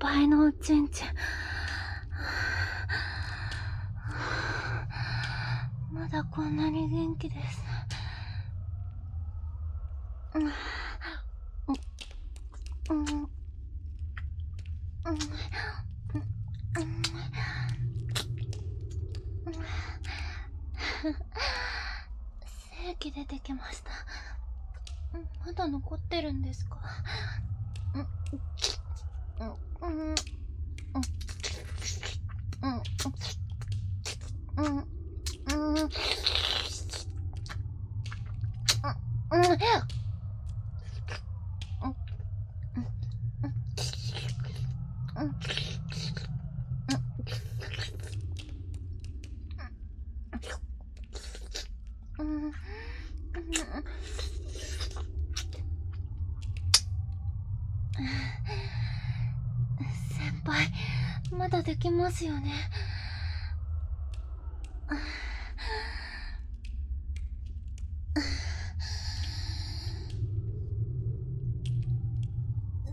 輩のおちんちん。まだこんなに元気です。うん。うん。うん。うん。精液出てきました。まだ残ってるん。ですかうん。Mm-hmm. きますよね。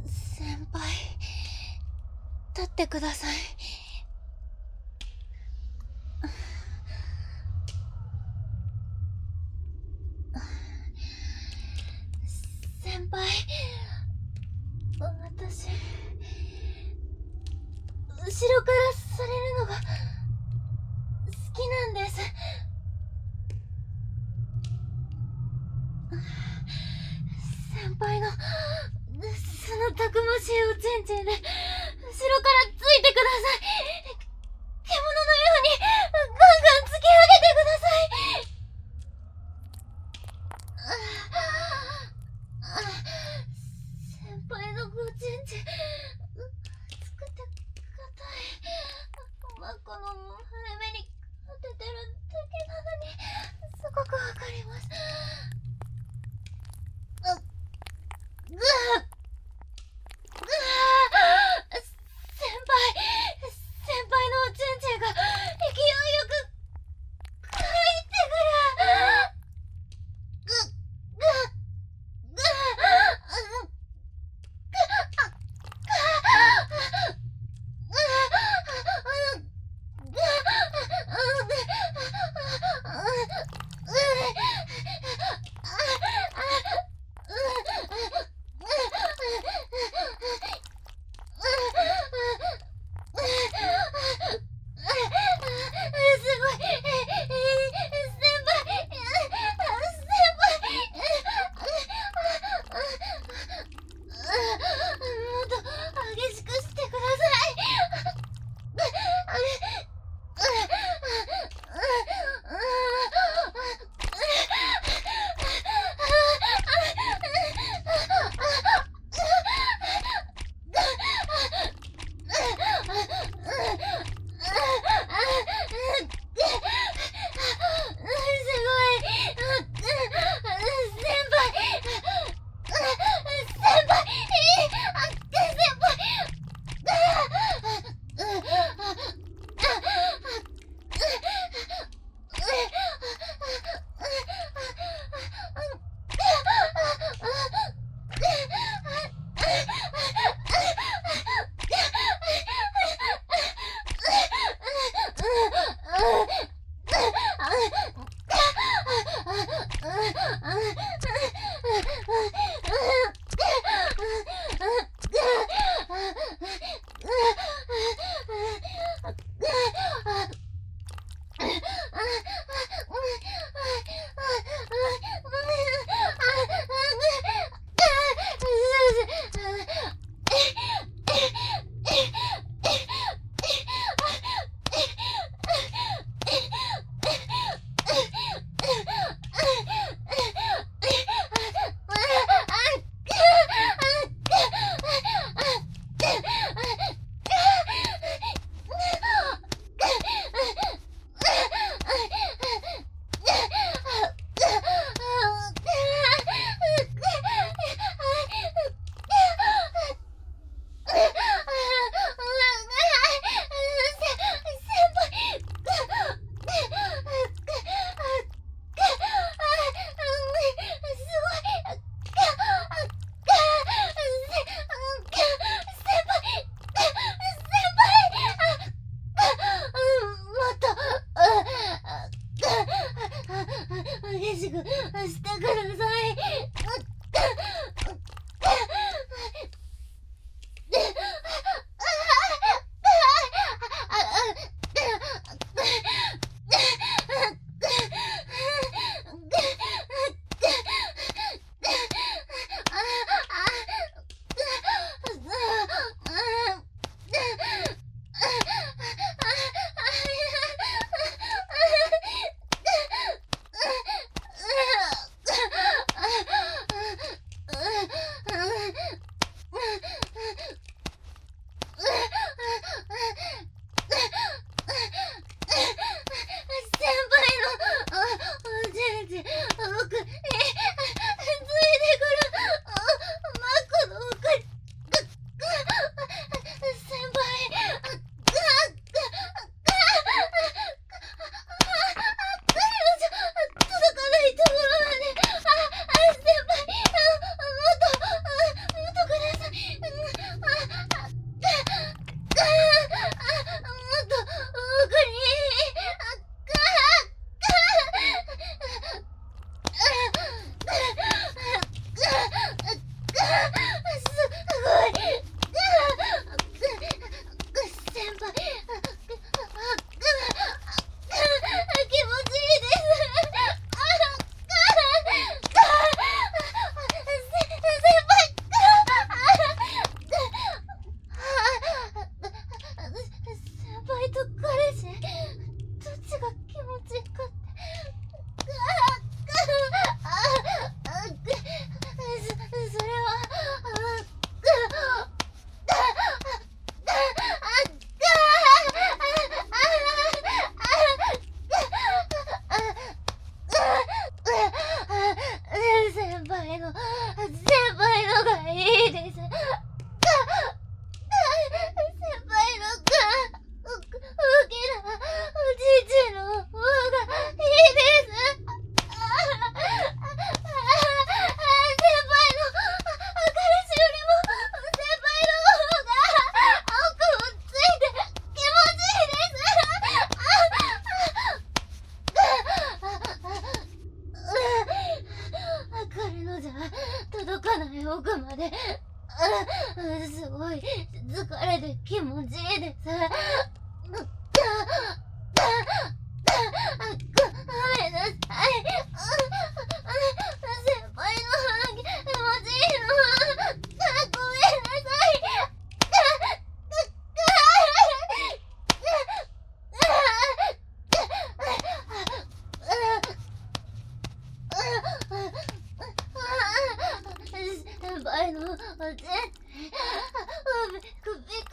先輩、立ってください。先輩、私、後ろからされるのが好きなんです。先輩の、そのたくましいおちんちんで、後ろからついてください。獣のように、ガンガン突き上げてください。先輩のごちんちん、いのって首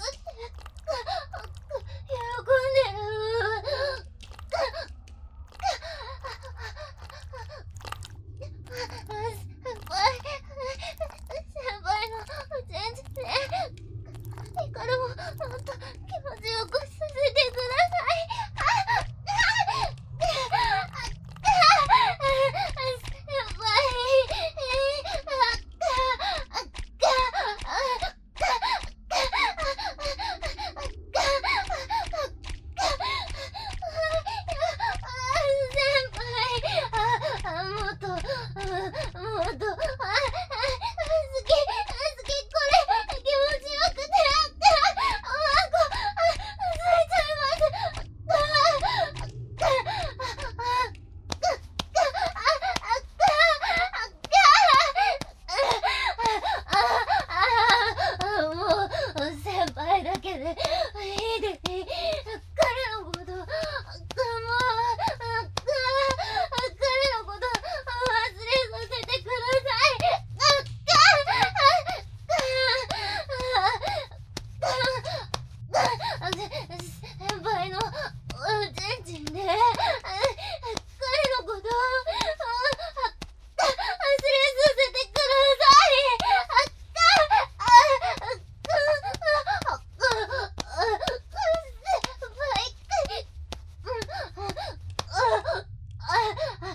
あ!